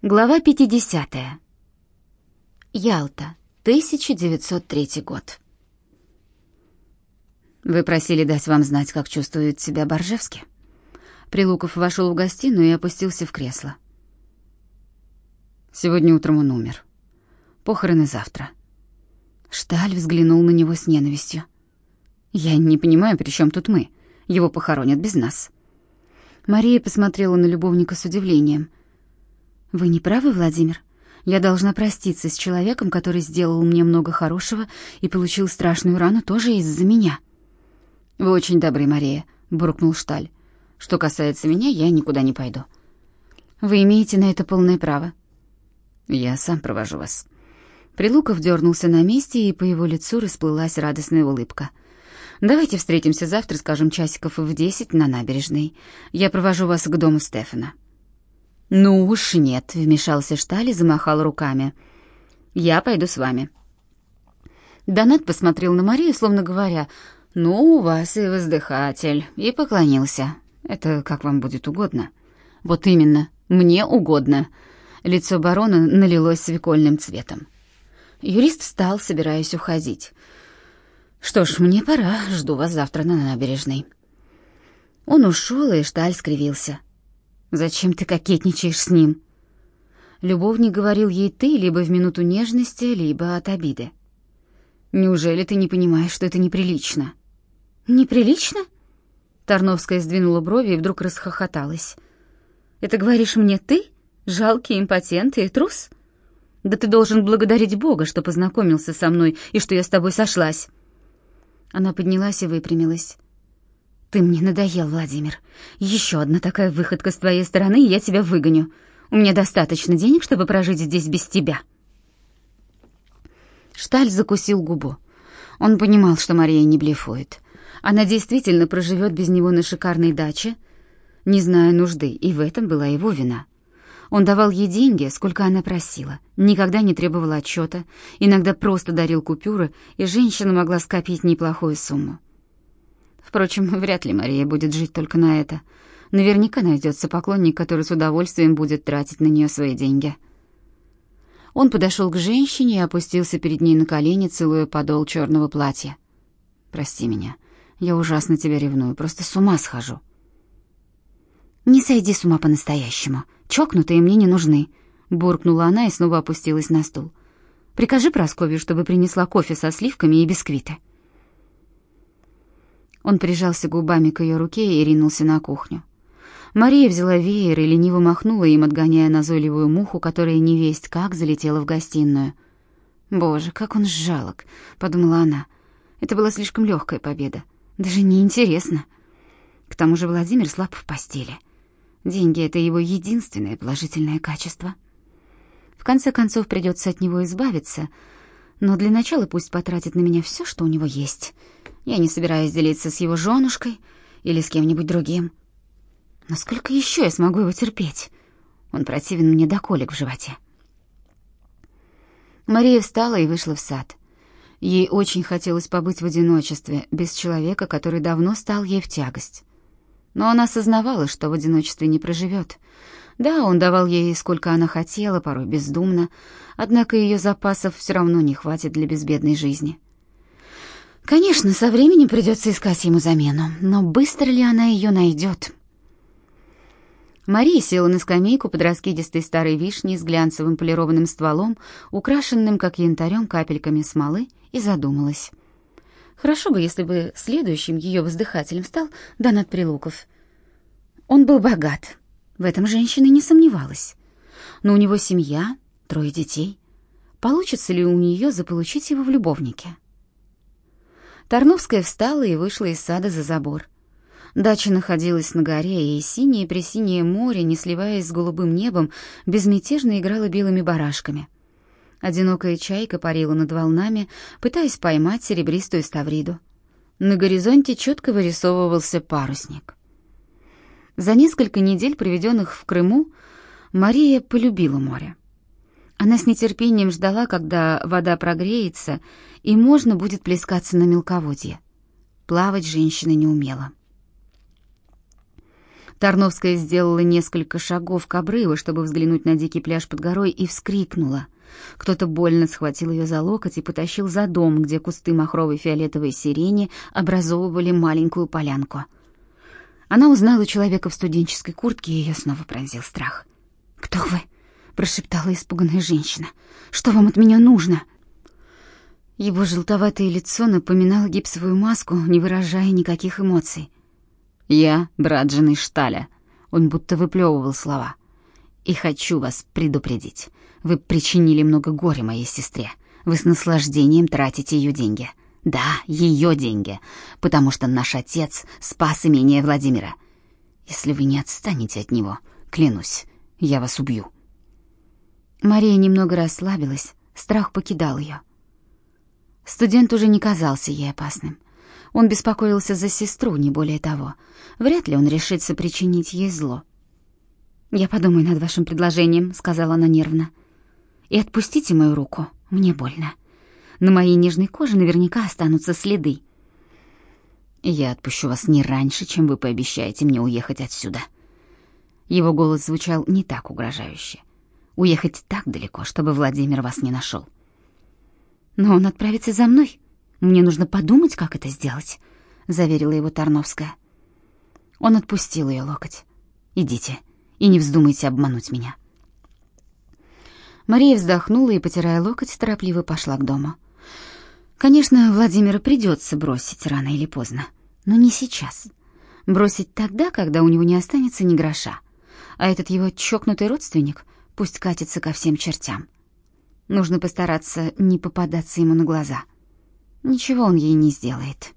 Глава 50. Ялта, 1903 год. Вы просили дать вам знать, как чувствует себя Боржевский. Прилуков вошел в гостиную и опустился в кресло. Сегодня утром он умер. Похороны завтра. Шталь взглянул на него с ненавистью. Я не понимаю, при чем тут мы? Его похоронят без нас. Мария посмотрела на любовника с удивлением. Вы не правы, Владимир. Я должна проститься с человеком, который сделал мне много хорошего и получил страшную рану тоже из-за меня. Вы очень добры, Мария, буркнул Шталь. Что касается меня, я никуда не пойду. Вы имеете на это полное право. Я сам провожу вас. Прилуков дернулся на месте, и по его лицу расплылась радостная улыбка. Давайте встретимся завтра, скажем, часиков в десять на набережной. Я провожу вас к дому Стефана. «Ну уж нет», — вмешался Шталь и замахал руками. «Я пойду с вами». Донат посмотрел на Марию, словно говоря, «Ну, у вас и воздыхатель», и поклонился. «Это как вам будет угодно». «Вот именно, мне угодно». Лицо барона налилось свекольным цветом. Юрист встал, собираясь уходить. «Что ж, мне пора, жду вас завтра на набережной». Он ушел, и Шталь скривился. Зачем ты кокетничаешь с ним? Любовник говорил ей ты либо в минуту нежности, либо от обиды. Неужели ты не понимаешь, что это неприлично? Неприлично? Тарновская сдвинула брови и вдруг расхохоталась. Это говоришь мне ты, жалкий импотент и трус? Да ты должен благодарить Бога, что познакомился со мной и что я с тобой сошлась. Она поднялась и выпрямилась. «Ты мне надоел, Владимир. Еще одна такая выходка с твоей стороны, и я тебя выгоню. У меня достаточно денег, чтобы прожить здесь без тебя». Шталь закусил губу. Он понимал, что Мария не блефует. Она действительно проживет без него на шикарной даче, не зная нужды, и в этом была его вина. Он давал ей деньги, сколько она просила, никогда не требовал отчета, иногда просто дарил купюры, и женщина могла скопить неплохую сумму. Впрочем, вряд ли Мария будет жить только на это. Наверняка найдется поклонник, который с удовольствием будет тратить на нее свои деньги. Он подошел к женщине и опустился перед ней на колени, целуя подол черного платья. «Прости меня. Я ужасно тебя ревную, просто с ума схожу». «Не сойди с ума по-настоящему. Чокнутые мне не нужны», — буркнула она и снова опустилась на стул. «Прикажи Прасковью, чтобы принесла кофе со сливками и бисквиты». Он прижался губами к ее руке и ринулся на кухню. Мария взяла веер и лениво махнула им, отгоняя назойливую муху, которая невесть как залетела в гостиную. «Боже, как он жалок!» — подумала она. Это была слишком легкая победа. Даже неинтересно. К тому же Владимир слаб в постели. Деньги — это его единственное положительное качество. В конце концов, придется от него избавиться, но для начала пусть потратит на меня все, что у него есть — я не собираюсь делиться с его женушкой или с кем-нибудь другим. Насколько еще я смогу его терпеть? Он противен мне до колик в животе. Мария встала и вышла в сад. Ей очень хотелось побыть в одиночестве, без человека, который давно стал ей в тягость. Но она осознавала, что в одиночестве не проживет. Да, он давал ей сколько она хотела, порой бездумно, однако ее запасов все равно не хватит для безбедной жизни. Конечно, со временем придется искать ему замену, но быстро ли она ее найдет? Мария села на скамейку под раскидистой старой вишней с глянцевым полированным стволом, украшенным, как янтарем, капельками смолы, и задумалась. Хорошо бы, если бы следующим ее воздыхателем стал Донат Прилуков. Он был богат, в этом женщина не сомневалась. Но у него семья, трое детей. Получится ли у нее заполучить его в любовнике? Тарновская встала и вышла из сада за забор. Дача находилась на горе, и синее-пресинее море, не сливаясь с голубым небом, безмятежно играло белыми барашками. Одинокая чайка парила над волнами, пытаясь поймать серебристую ставриду. На горизонте четко вырисовывался парусник. За несколько недель, проведенных в Крыму, Мария полюбила море. Она с нетерпением ждала, когда вода прогреется, и можно будет плескаться на мелководье. Плавать женщина не умела. Тарновская сделала несколько шагов к обрыву, чтобы взглянуть на дикий пляж под горой, и вскрикнула. Кто-то больно схватил ее за локоть и потащил за дом, где кусты махровой фиолетовой сирени образовывали маленькую полянку. Она узнала человека в студенческой куртке, и ее снова пронзил страх. «Кто вы?» — прошептала испуганная женщина. «Что вам от меня нужно?» Его желтоватое лицо напоминало гипсовую маску, не выражая никаких эмоций. «Я брат жены Шталя», — он будто выплевывал слова. «И хочу вас предупредить. Вы причинили много горя моей сестре. Вы с наслаждением тратите ее деньги. Да, ее деньги, потому что наш отец спас имение Владимира. Если вы не отстанете от него, клянусь, я вас убью». Мария немного расслабилась, страх покидал ее. Студент уже не казался ей опасным. Он беспокоился за сестру, не более того. Вряд ли он решится причинить ей зло. «Я подумаю над вашим предложением», — сказала она нервно. «И отпустите мою руку, мне больно. На моей нежной коже наверняка останутся следы». «Я отпущу вас не раньше, чем вы пообещаете мне уехать отсюда». Его голос звучал не так угрожающе. «Уехать так далеко, чтобы Владимир вас не нашел». «Но он отправится за мной», мне нужно подумать, как это сделать, заверила его Тарновская. Он отпустил ее локоть. Идите и не вздумайте обмануть меня. Мария вздохнула и, потирая локоть, торопливо пошла к дому. Конечно, Владимира придется бросить рано или поздно, но не сейчас. Бросить тогда, когда у него не останется ни гроша. А этот его чокнутый родственник пусть катится ко всем чертям. Нужно постараться не попадаться ему на глаза. — Ничего он ей не сделает.